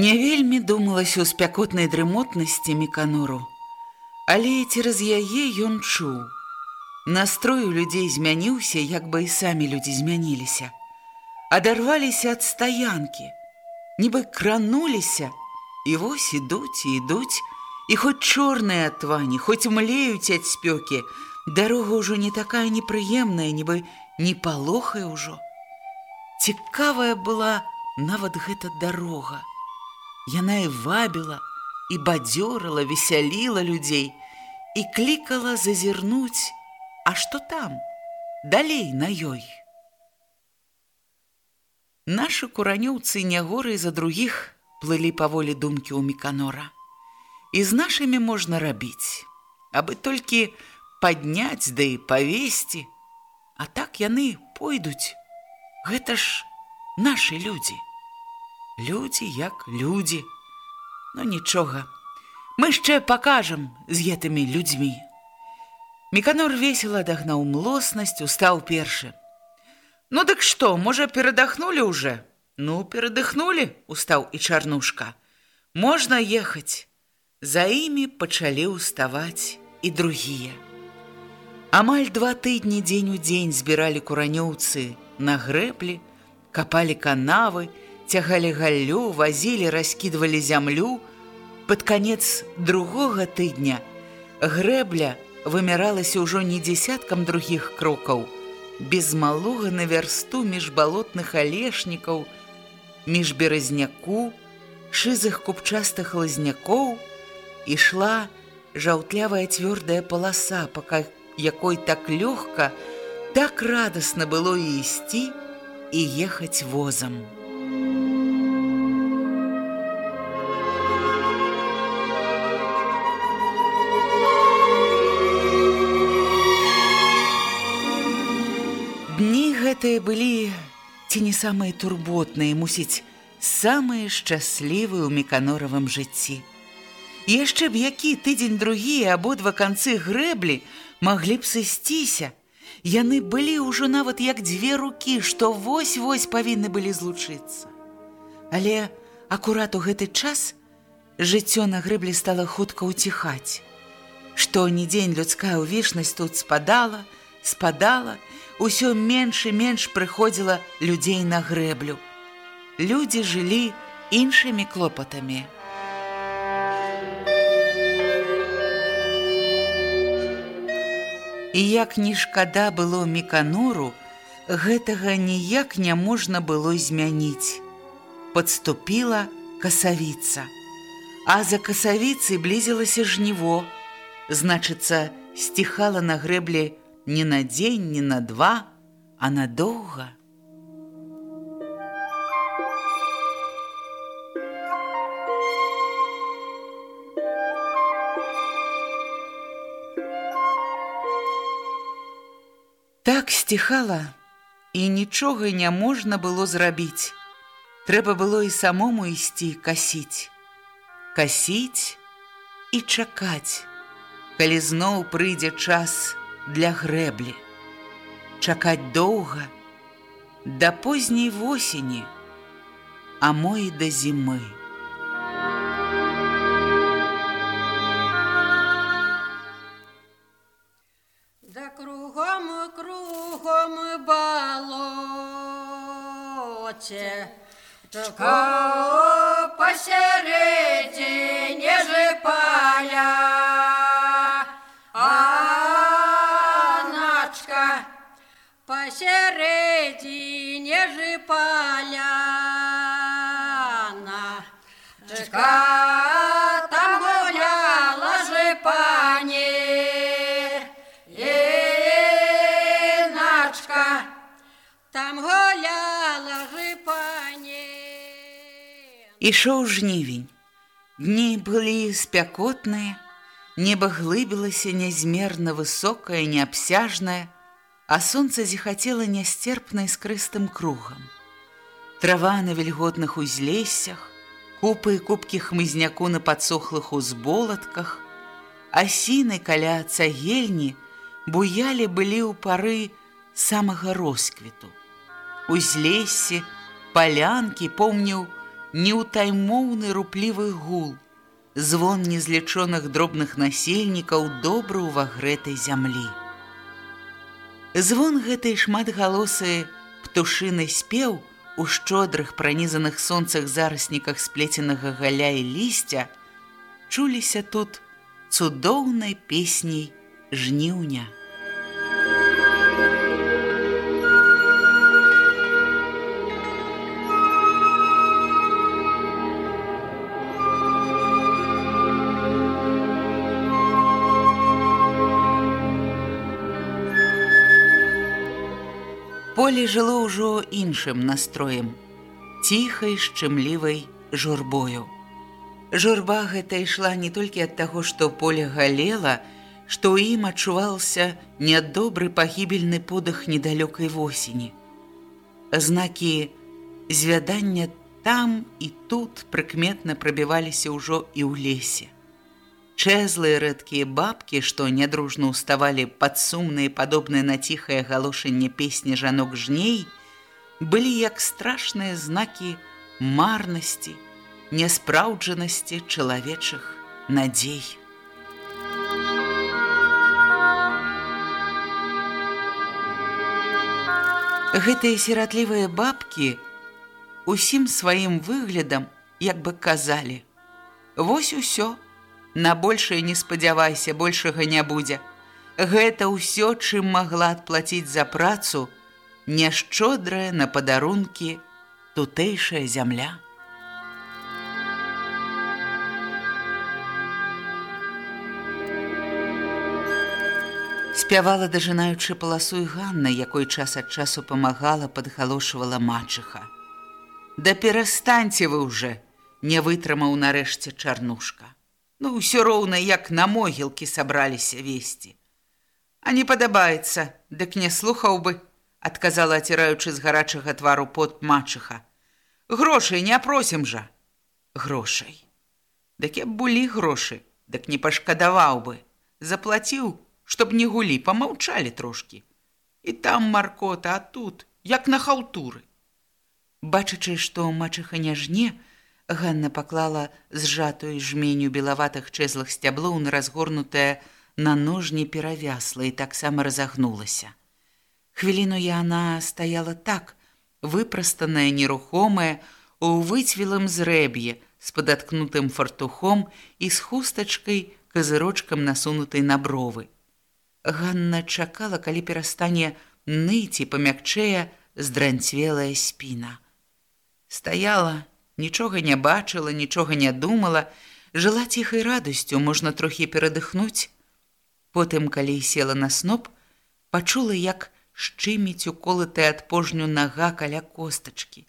Не вельмі думалася ў спякотнай дрымотнасці меканору, але цераз яе ён чуў. Настрой у людзей змяніўся, як бы і самі людзі змяніліся. Адарваліся ад стаянкі, нібы крануліся, і вось ідуць і ідуць, і хоць чорныя твані, хоць млеюць ад спёкі, дарога ўжо не такая непрыемная, нібы не палохае ўжо. Цікавая была нават гэта дарога. Яна і вабіла, і бадзёрала, весяліла людзей і клікала зазірнуць, А што там? Далей на ёй. Нашы куранёўцы не горай за другіх плылі паволі думкі ў меканора. І з нашымі можна рабіць, абы толькі падняць да і павесці, А так яны пойдуць. Гэта ж нашы людзі людзі як людзі. Ну нічога. Мы яшчэ пакажам з гэтымі людзьмі. Меканор весела адагнаў млоснасць, устаў першы. Ну дык што, можа, перадахнулі ўжо? Ну, перадыхнулі, устаў і чарнушка. Можна ехаць. За імі пачалі ўставаць і другія. Амаль два тыдні дзень у дзень збіралі куранёўцы на грэблі, капалі канавы, цягалі галлю, вазілі, раскідвалі зямлю. Пад канец другога тыдня грэбля вымяралася ўжо не дзесяткам другіх крокаў, без малога на вярсту між балотных алешнікаў, між беразняку, шызых купчастых лазнякоў ішла жаўтлявая цвёрдая паласа, пака якой так лёгка, так радасна было і ісці і ехаць возам. Гэтыя былі ці не самыя турботныя, мусіць, самыя шчаслівыя ў меканоравым жыцці. Яшчэ б які тыдзень другія абодва канцы грэблі маглі б сысціся. Яны былі ўжо нават як дзве рукі, што вось-вось павінны былі злучыцца. Але акурат у гэты час жыццё на грэблі стала хутка ўціхаць. Што ні дзень людская ўвішнасць тут спадала, спадала, усё менш і менш прыходзіла людзей на грэблю. Людзі жылі іншымі клопатамі. І як ні шкада было мекануру, гэтага ніяк не можна было змяніць. Падступіла касавіца. А за касавіцай блізілася жніво, значыцца, сціхала на грэблі не на дзень, не на два, а надоўга. Так сціхала, і нічога не можна было зрабіць. Трэба было і самому ісці касіць. Касіць і чакаць, калі зноў прыйдзе час, для грэблі. Чакаць доўга да позняй восені, а мо і да зімы. Да кругом кругом балоце, Чака посередине. Ішоў жнівень. Дні былі спякотныя, неба глыбілася нязмерна высокае, неабсяжнае, а сонца зіхацела нястерпна іскрыстым кругам. Трава на вільготных узлессях, купы і кубкі хмызняку на падсохлых узболатках, асіны каля цагельні буялі былі ў пары самага росквіту. Узлесе, палянкі помніў неўтаймоўны руплівы гул, звон незлічоных дробных насельнікаў добра ўвагрэтай зямлі. Звон гэтай шматгалосы птушыны спеў у шчодрых пранізаных сонцах зарасніках сплеценага галя і лісця чуліся тут цудоўнай песняй жніўня. Поле жыло ўжо іншым настроем, ціхай шчымлівай журбою. Журба гэта ішла не толькі ад таго, што поле галела, што ў ім адчуваўся нядобры пагібельны подых недалёкай восені. Знакі звядання там і тут прыкметна прабіваліся ўжо і ў лесе. Чэзлыя рэдкія бабкі, што нядружна ўставалі пад сумныя падобныя на ціхае галошанне песні жанок жней, былі як страшныя знакі марнасці, няспраўджанасці чалавечых надзей. Гэтыя сіратлівыя бабкі усім сваім выглядам як бы казалі: « Вось усё, На большае не спадзявайся, большага не будзе. Гэта ўсё, чым магла адплаціць за працу, няшчодрая на падарункі тутэйшая зямля. Спявала дажынаючы паласу і Ганна, якой час ад часу памагала, падгалошвала мачыха. Да перастаньце вы ўжо, не вытрымаў нарэшце чарнушка. Ну, ўсё роўна, як на могілкі сабраліся весці. А не падабаецца, дык не слухаў бы, адказала аціраючы з гарачага твару пот мачыха. Грошай не просім жа. Грошай. Дык я б былі грошы, дык не пашкадаваў бы. Заплаціў, чтоб не гулі, помаўчалі трошкі. І там маркота, а тут, як на хаўтуры. Бачачы, што мачыха не жне, Ганна паклала зжатую жменю белаватых чэзлых сцяблоў на разгорнутае на ножні перавясла і таксама разагнулася. Хвіліну яна стаяла так, выпрастаная нерухомая у выцвілым зрэб'е з падаткнутым фартухом і з хустачкай казырочкам насунутай на бровы. Ганна чакала, калі перастане ныць і памякчэе здранцвелая спіна. Стаяла, нічога не бачыла, нічога не думала, жыла ціхай радасцю, можна трохі перадыхнуць. Потым, калі села на сноп, пачула, як шчыміць уколатая ад пожню нага каля костачкі.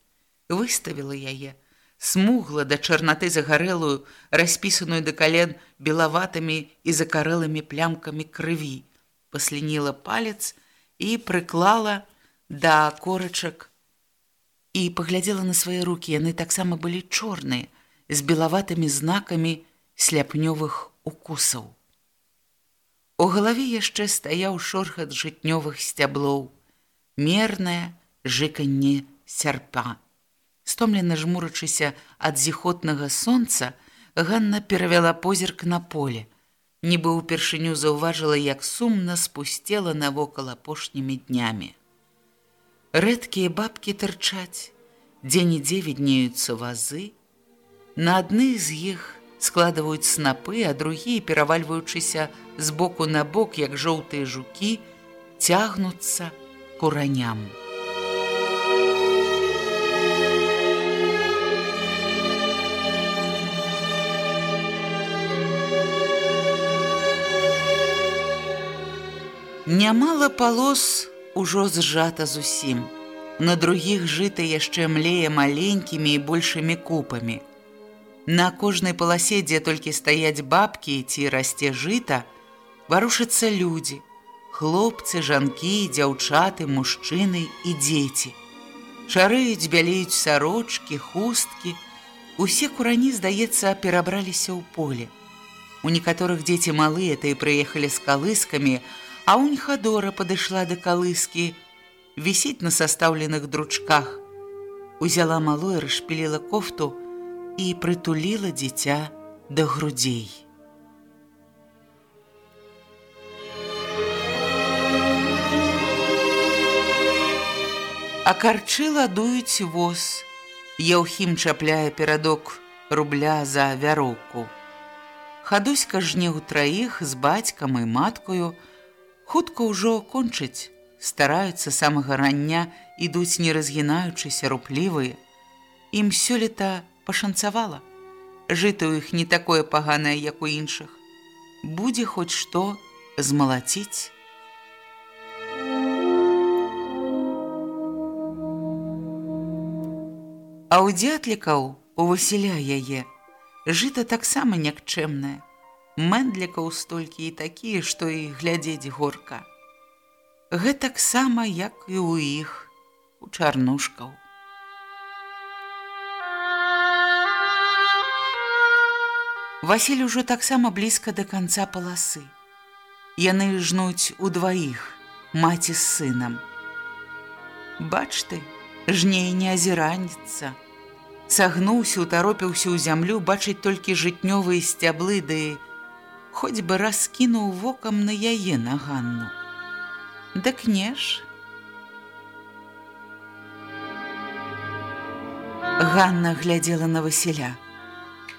Выставіла яе, смугла да чарнаты загарэлую, распісаную да кален белаватымі і закарэлымі плямкамі крыві, паслініла палец і прыклала да корачак і паглядзела на свае рукі, яны таксама былі чорныя, з белаватымі знакамі сляпнёвых укусаў. У галаве яшчэ стаяў шорхат жытнёвых сцяблоў, мернае жыканне сярпа. Стомлена жмурачыся ад зіхотнага сонца, Ганна перавяла позірк на поле. Нібы ўпершыню заўважыла, як сумна спусцела навокал апошнімі днямі. Рэдкія бабкі тырчаць, дзе-нідзе віднеюцца вазы. На адны з іх складваюць снапы, а другія, перавальваючыся з боку на бок, як жоўтыя жукі, цягнуцца кураням. Нямала палос ужо зжата зусім. На другіх жыта яшчэ млее маленькімі і большымі купамі. На кожнай паласе, дзе толькі стаяць бабкі ці расце жыта, варушацца людзі, хлопцы, жанкі, дзяўчаты, мужчыны і дзеці. Шарыюць, бялеюць сарочкі, хусткі. Усе курані, здаецца, перабраліся ў поле. У некаторых дзеці малыя, та і прыехалі з калыскамі, а уньхадора падышла да калыскі, вісіць на састаўленых дручках. Узяла малое, расшпіліла кофту і прытуліла дзіця да грудзей. А карчы ладуюць воз. Яўхім чапляе перадок рубля за вяроўку. Хадуська жне ў траіх з бацькам і маткою, хутка ўжо кончыць, стараюцца самага рання, ідуць не разгінаючыся руплівыя. Ім сёлета пашанцавала. Жыта ў іх не такое паганае, як у іншых. Будзе хоць што змалаціць. А ў дзятлікаў у Васіля яе жыта таксама някчэмнае мэндлікаў столькі і такія, што і глядзець горка. Гэтак сама, як і ў іх у чарнушкаў. Васіль ужо таксама блізка да канца паласы. Яны жнуць удваіх, маці з сынам. Бач ты, жней не азіраніцца. Сагнуўся, утаропіўся ў зямлю, бачыць толькі жытнёвыя сцяблы ды да хоць бы раскінуў вокам на яе на Ганну. Дык не ж. Ганна глядзела на Васіля.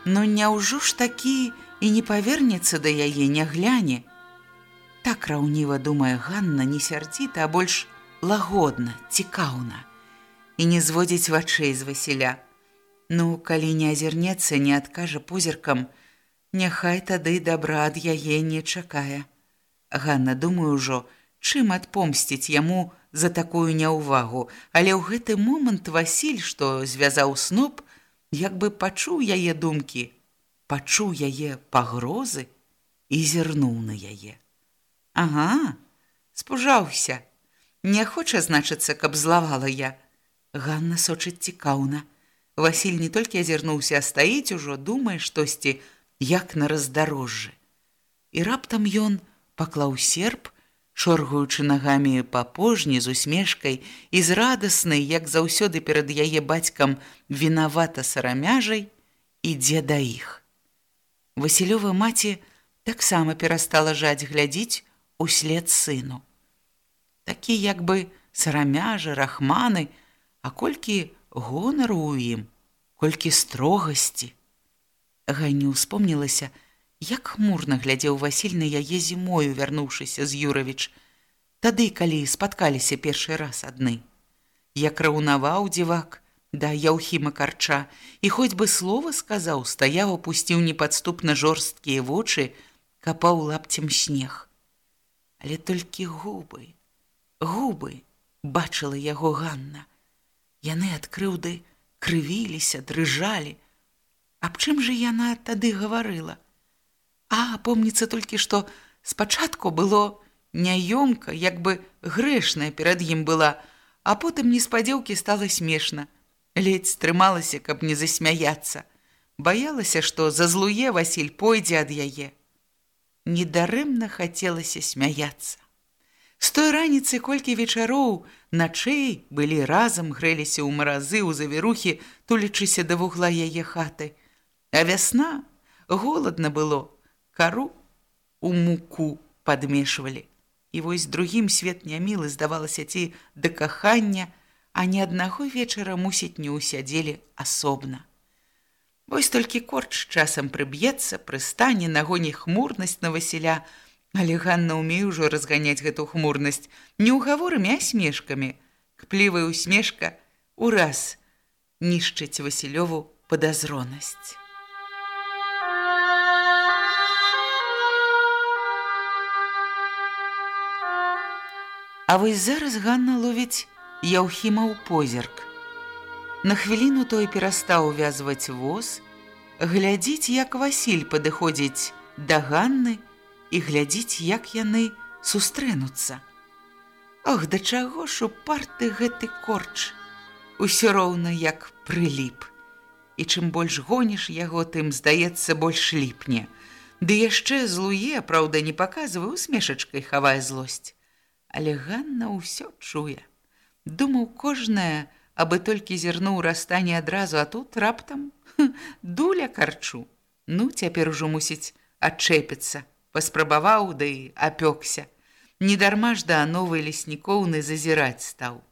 Ну няўжо ж такі і не павернецца да яе, не гляне. Так раўніва думае Ганна не сярдзіта, а больш лагодна, цікаўна і не зводзіць вачэй з Васіля. Ну, калі не азірнецца, не адкажа позіркам, Няхай тады дабра ад яе не чакае. Ганна думаю ўжо, чым адпомсціць яму за такую няўвагу, але ў гэты момант Васіль, што звязаў сноп, як бы пачуў яе думкі, пачуў яе пагрозы і зірнуў на яе. Ага, спужаўся. Не хоча значыцца, каб злавала я. Ганна сочыць цікаўна. Васіль не толькі азірнуўся, а стаіць ужо, думае штосьці, як на раздарожжы. І раптам ён паклаў серп, шоргаючы нагамі па пожні з усмешкай і з радаснай, як заўсёды перад яе бацькам вінавата сарамяжай, ідзе да іх. Васілёва маці таксама перастала жаць глядзіць услед сыну. Такі як бы сарамяжы, рахманы, а колькі гонару ў ім, колькі строгасці, Ганю успомнілася, як хмурна глядзеў Васіль на яе зімою, вярнуўшыся з Юравіч, тады, калі спаткаліся першы раз адны. Як раўнаваў дзівак, да яўхіма карча, і хоць бы слова сказаў, стаяў, опусціў непадступна жорсткія вочы, капаў лапцем снег. Але толькі губы, губы бачыла яго Ганна. Яны ад крыўды крывіліся, дрыжалі, Аб чым жа яна тады гаварыла? А помніцца толькі, што спачатку было няёмка, як бы грэшная перад ім была, а потым неспадзеўкі стала смешна. Ледзь стрымалася, каб не засмяяцца. Баялася, што зазлуе Васіль пойдзе ад яе. Недарэмна хацелася смяяцца. З той раніцы колькі вечароў начэй былі разам грэліся ў маразы ў завірухі, тулячыся да вугла яе хаты. А вясна голадна было, кару у муку падмешвалі. І вось другім свет нямілы здавалася ці да кахання, а ні аднаго вечара мусіць не ўсядзелі асобна. Вось толькі корч часам прыб'ецца, прыстане нагоні хмурнасць на Васіля, але Ганна ўмее ўжо разганяць гэту хмурнасць не ўгаворамі, а смешкамі. Кплівая усмешка ураз нішчыць Васілёву падазронасць. А вось зараз Ганна ловіць Яўхіма ў позірк. На хвіліну той перастаў увязваць воз, глядзіць, як Васіль падыходзіць да Ганны і глядзіць, як яны сустрэнуцца. Ох, да чаго ж упарты гэты корч, Усё роўна як прыліп. І чым больш гоніш яго, тым здаецца больш ліпне. Ды яшчэ злуе, праўда, не паказвае усмешачкай хавае злосць. Але Ганна ўсё чуе. Думаў кожная, абы толькі зірнуў расстане адразу, а тут раптам дуля карчу. Ну, цяпер ужо мусіць адчэпіцца, паспрабаваў да і апёкся. Недарма ж да новай леснікоўны зазіраць стаў.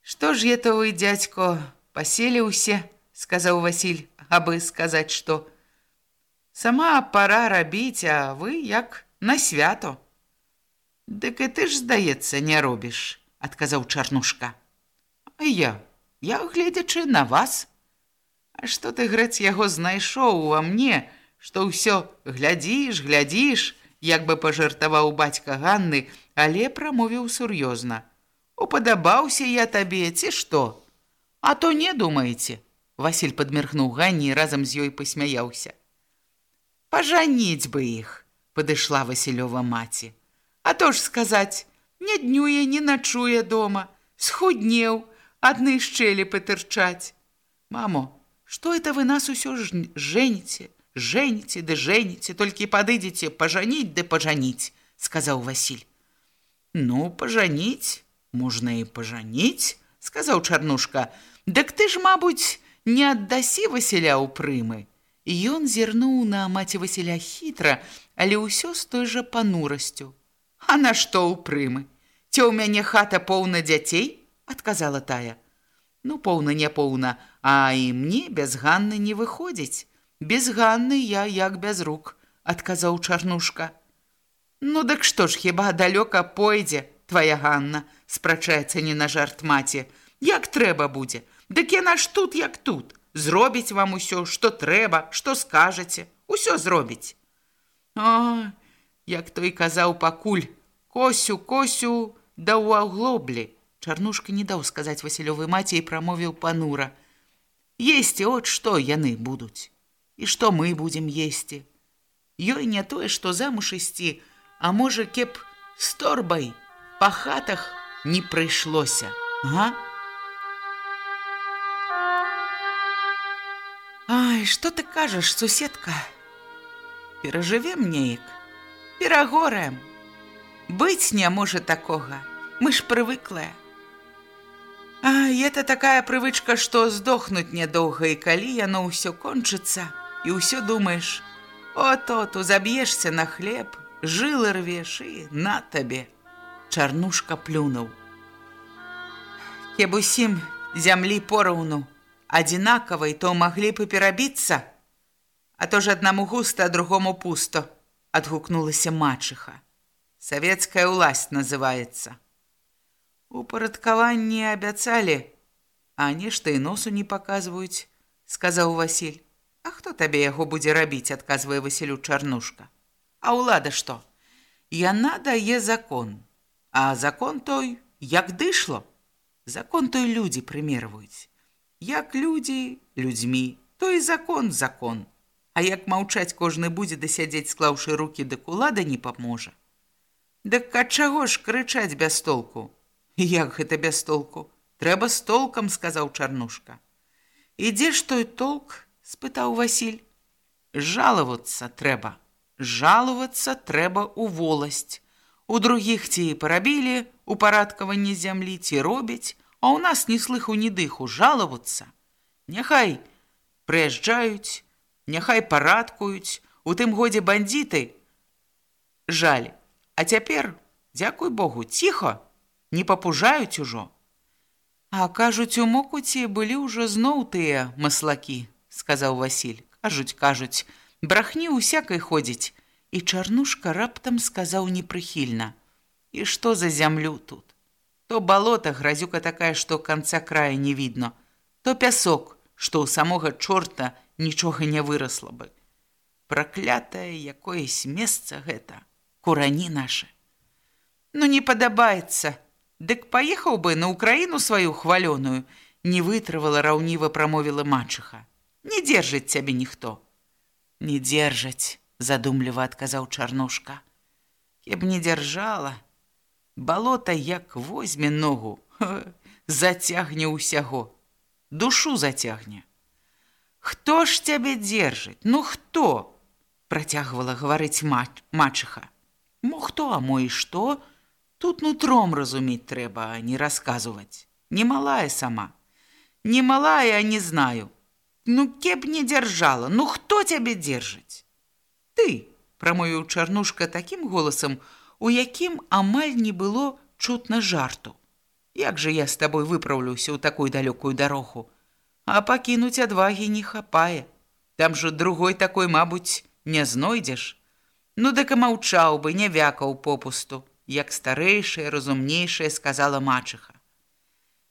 Што ж это вы, дядько, паселі ўсе, сказаў Васіль, абы сказаць, што сама пара рабіць, а вы як на свято. Дык і ты ж, здаецца, не робіш, адказаў чарнушка. А я, я гледзячы на вас. А што ты грэць яго знайшоў ува мне, што ўсё глядзіш, глядзіш, як бы пажартаваў бацька Ганны, але прамовіў сур'ёзна. Упадабаўся я табе, ці што? А то не думаеце. Васіль падмірхнуў Ганні і разам з ёй пасмяяўся. Пажаніць бы іх, падышла Васілёва маці. А то ж сказаць, не днюе, не начуе дома, схуднеў, адны шчэлі патырчаць. Мамо, што это вы нас усё ж жэніце, жэніце ды жэніце, толькі падыдзеце пажаніць ды пажаніць, сказаў Васіль. Ну, пажаніць, можна і пажаніць, сказаў чарнушка. Дык ты ж, мабуць, не аддасі Васіля ў прымы. Ён зірнуў на маці Васіля хітра, але ўсё з той жа панурасцю. А на што ў прымы? Ці ў мяне хата поўна дзяцей? адказала тая. Ну, поўна не поўна, а і мне без Ганны не выходзіць. Без Ганны я як без рук, адказаў чарнушка. Ну дык што ж хіба далёка пойдзе, твоя Ганна, спрачаецца не на жарт маці. Як трэба будзе? Дык яна ж тут як тут. Зробіць вам усё, што трэба, што скажаце, усё зробіць. О, як той казаў пакуль, косю, косю, да ў аглоблі. Чарнушка не даў сказаць Васілёвай маці і прамовіў панура. Есці от што яны будуць. І што мы будзем есці. Ёй не тое, што замуж ісці, а можа, кеп з торбай па хатах не прыйшлося. Га? Ай, што ты кажаш, суседка? Перажывем неяк, перагораем. Быць не можа такога. Мы ж прывыклая. А это такая прывычка, што здохнуць нядоўга і калі яно ўсё кончыцца і ўсё думаеш: О-то tu заб'ешся на хлеб, жылы рвеш і на табе. Чарнушка плюнуў. Кеб усім зямлі пораўну, адзінакавай, то маглі б перабіцца. А то ж аднаму густа, а другому пусто, адгукнулася мачыха. Савецкая ўласть называецца. Упарадкаванне абяцалі, а нешта і носу не паказваюць, сказаў Васіль. А хто табе яго будзе рабіць, адказвае Васілю чарнушка. А ўлада што? Яна дае закон, а закон той як дышло. Закон той людзі прымерваюць. Як людзі людзьмі, то і закон закон. А як маўчаць кожны будзе дасядзець, склаўшы рукі дык улада не паможа. Дык ад чаго ж крычаць без толку? Як гэта без толку? Трэба з толкам, сказаў чарнушка. Ідзе ж той толк? спытаў Васіль. Жалавацца трэба. Жалавацца трэба ў воласць. У другіх ці парабілі упарадкаванне зямлі ці робяць, а ў нас ні слыху ні дыху жалавацца. Няхай прыязджаюць, няхай парадкуюць, у тым годзе бандіты. Жаль, а цяпер, дзякуй Богу, ціха, не папужаюць ужо. А кажуць, у мокуці былі ўжо зноў тыя маслакі, сказаў Васіль. Кажуць, кажуць, брахні усякай ходзіць. І чарнушка раптам сказаў непрыхільна: « І што за зямлю тут? То балота гразюка такая, што канца края не відно, то пясок, што ў самога чорта нічога не вырасла бы. Праклятае якоесь месца гэта, курані нашы. Ну не падабаецца, Дык паехаў бы на ўкраіну сваю хвалёную, не вытрывала раўніва прамовіла мачыха. Не дзержыць цябе ніхто. Не дзержаць, задумліва адказаў чарнушка. Я б не дзяржала. Балота як возьме ногу, зацягне ўсяго. Душу зацягне. Хто ж цябе дзержыць? Ну хто? працягвала гаварыць мачыха. Мо хто, а мо і што? Тут нутром разумець трэба, а не расказваць. Не малая сама. Не малая, а не знаю. Ну кеп не дзяржала, ну хто цябе дзержыць? Ты, прамовіў чарнушка такім голасам, у якім амаль не было чутна жарту. Як жа я з табой выпраўлюся ў такую далёкую дарогу, А пакінуць адвагі не хапае. Там жа другой такой, мабуць, не знойдзеш. Ну дык маўчаў бы, не вякаў попусту як старэйшая, разумнейшая сказала мачыха.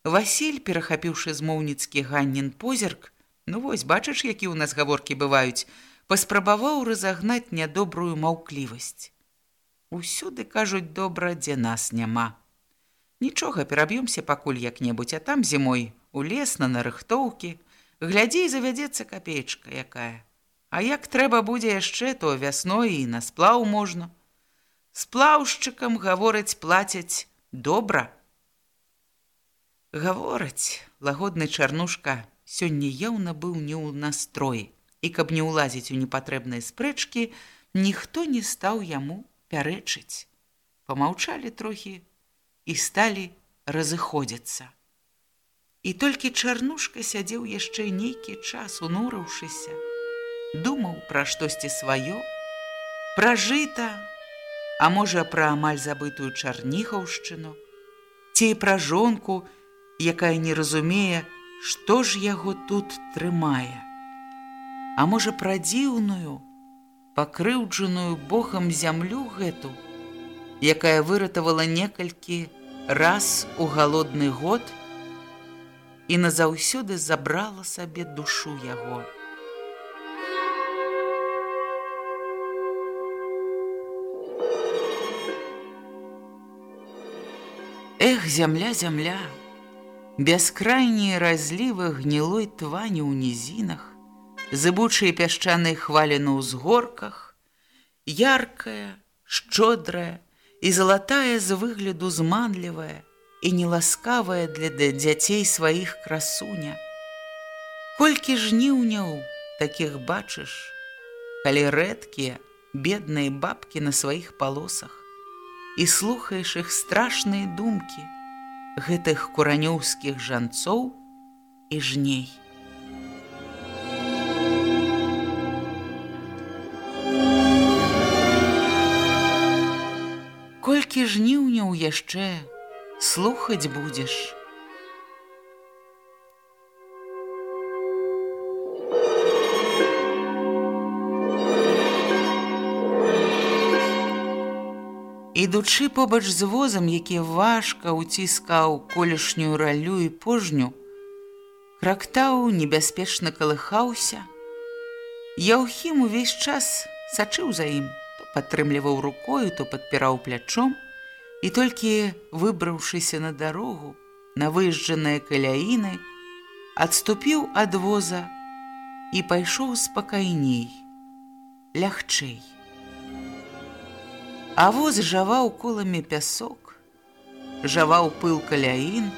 Васіль, перахапіўшы змоўніцкі ганнін позірк, ну вось бачыш, які ў нас гаворкі бываюць, паспрабаваў разагнаць нядобрую маўклівасць. Усюды кажуць добра, дзе нас няма. Нічога пераб'ёмся пакуль як-небудзь, а там зімой у лес на нарыхтоўкі, глядзі і завядзецца капеечка якая. А як трэба будзе яшчэ, то вясной і на сплаў можна. З плаўшчыкам гавораць плацяць добра. Гавораць, лагодны чарнушка сёння яўна быў не ў настроі, і каб не ўлазіць у непатрэбныя спрэчкі, ніхто не стаў яму пярэчыць. Памаўчалі трохі і сталі разыходзіцца. І толькі чарнушка сядзеў яшчэ нейкі час, унурыўшыся, думаў пра штосьці сваё, пражыта, а можа пра амаль забытую чарніхаўшчыну, ці пра жонку, якая не разумее, што ж яго тут трымае. А можа пра дзіўную, пакрыўджаную Богам зямлю гэту, якая выратавала некалькі раз у галодны год і назаўсёды забрала сабе душу яго. Эх, зямля, зямля, бяскрайнія разлівы гнілой твані ў нізінах, зыбучыя пясчаныя хвалі на ўзгорках, яркая, шчодрая і залатая з выгляду зманлівая і неласкавая для дзяцей сваіх красуня. Колькі жніўняў такіх бачыш, калі рэдкія, бедныя бабкі на сваіх палосах, і слухаеш іх страшныя думкі гэтых куранёўскіх жанцоў і жней. Колькі жніўняў яшчэ слухаць будзеш, Ідучы побач з возам, які важка ўціскаў колішнюю раллю і пожню, крактаў небяспечна калыхаўся. Яўхім увесь час сачыў за ім, то падтрымліваў рукою, то падпіраў плячом, і толькі выбраўшыся на дарогу, на выезджаныя каляіны, адступіў ад воза і пайшоў спакайней, лягчэй. А воз жаваў коламі пясок, жаваў пыл каляін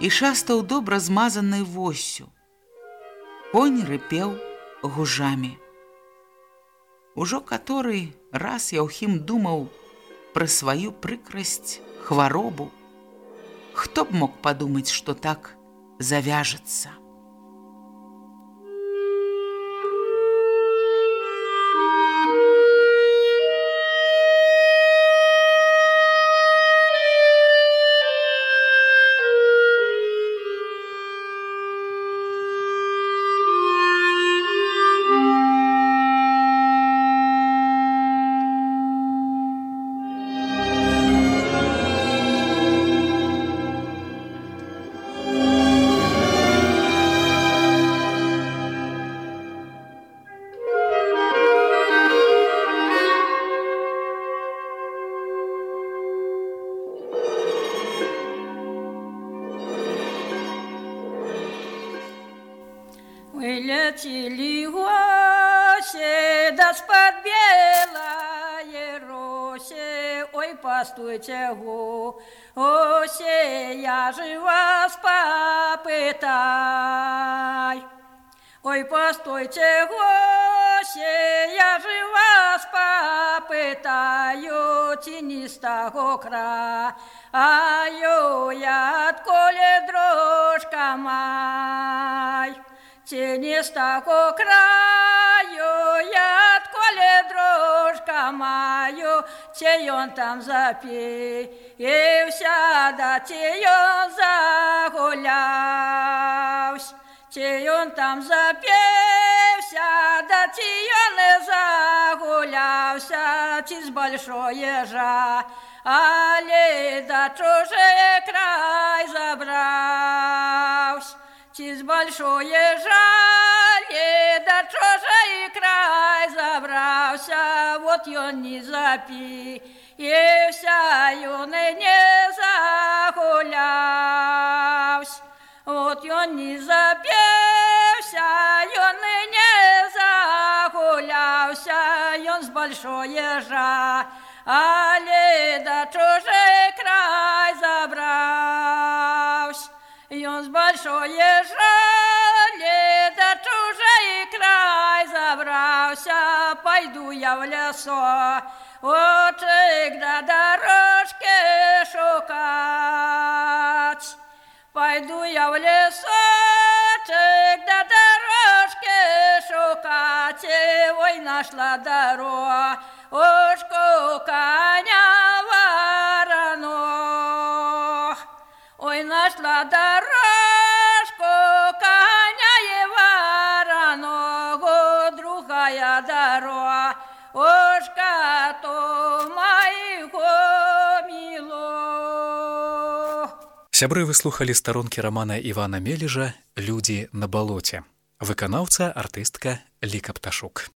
і шастаў добра змазанай восю. Конь рыпеў гужамі. Ужо каторы раз Яўхім думаў пра сваю прыкрасць, хваробу. Хто б мог падумаць, што так завяжацца? Прилетели гости, да с-под белой росе. Ой, постойте, гуси, я же вас попытай. Ой, постойте, гуси, я же вас попытаю, тенистого края. Аю, я отколе дрожка май. Тенистого краю, я отколе дрожка маю, те он там запей, и вся да те он загулявсь. Те он там запевся, да те он и загулявся, тис большое жа, але да чужой край забрался. Тис большое жале, да чужой край забрался, вот он не запи, и вся юный не загулялся. Вот он не запевся, он и не загулялся, он с большое жа, але да чужой край забрался. С большое жале, да чужой край забрался, пойду я в лесо, очек да дорожки шукать. Пойду я в лесочек, да дорожки шукать, ой, нашла дорожку коня Сябры выслухалі старонкі рамана Івана Мележа Людзі на балоце. Выканаўца артыстка Ліка Пташук.